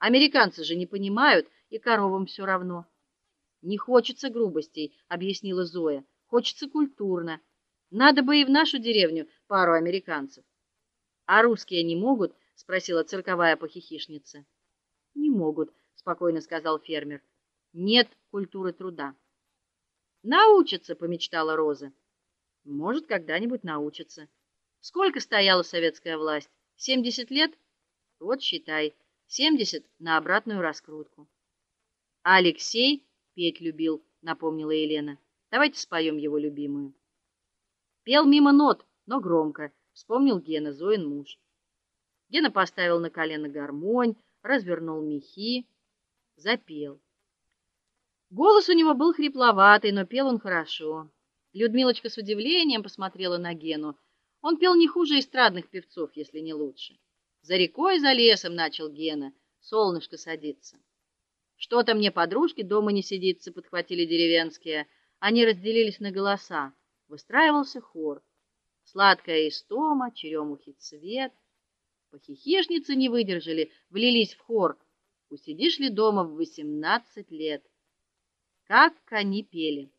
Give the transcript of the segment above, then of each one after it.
Американцы же не понимают, и коровам все равно. Не хочется грубостей, объяснила Зоя. Хочется культурно. Надо бы и в нашу деревню пару американцев. А русские не могут, спросила цирковая похихишница. Не могут, спокойно сказал фермер. Нет культуры труда. Научатся, помечтала Роза. Может, когда-нибудь научатся. Сколько стояла советская власть? Семьдесят лет? Вот считай, семьдесят на обратную раскрутку. Алексей петь любил, напомнила Елена. Давайте споем его любимую. Пел мимо нот, но громко, вспомнил Гена Зоин муж. Гена поставил на колено гармонь, развернул мехи, запел. Голос у него был хрипловатый, но пел он хорошо. Людмилочка с удивлением посмотрела на Гену. Он пел не хуже эстрадных певцов, если не лучше. За рекой, за лесом начал Гена. Солнышко садится. Что-то мне подружки дома не сидится, подхватили деревенские. Они разделились на голоса. Выстраивался хор. Сладкая истома, черемухи цвет. Похихишницы не выдержали, влились в хор. Усидишь ли дома в восемнадцать лет? Как они пели,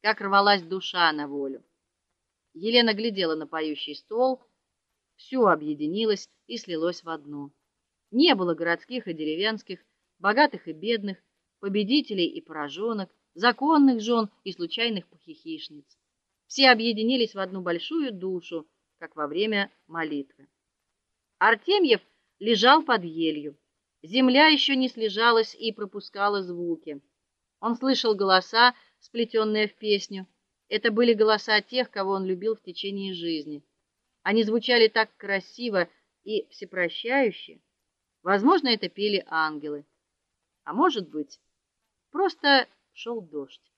как рвалась душа на волю. Елена глядела на поющий стол, все объединилось и слилось в одно. Не было городских и деревенских, богатых и бедных, победителей и пораженок, законных жен и случайных похихишниц. Все объединились в одну большую душу, как во время молитвы. Артемьев лежал под елью. Земля еще не слежалась и пропускала звуки. Он слышал голоса, сплетенные в песню. Это были голоса тех, кого он любил в течение жизни. Они звучали так красиво и всепрощающе. Возможно, это пели ангелы. А может быть, просто шел дождь.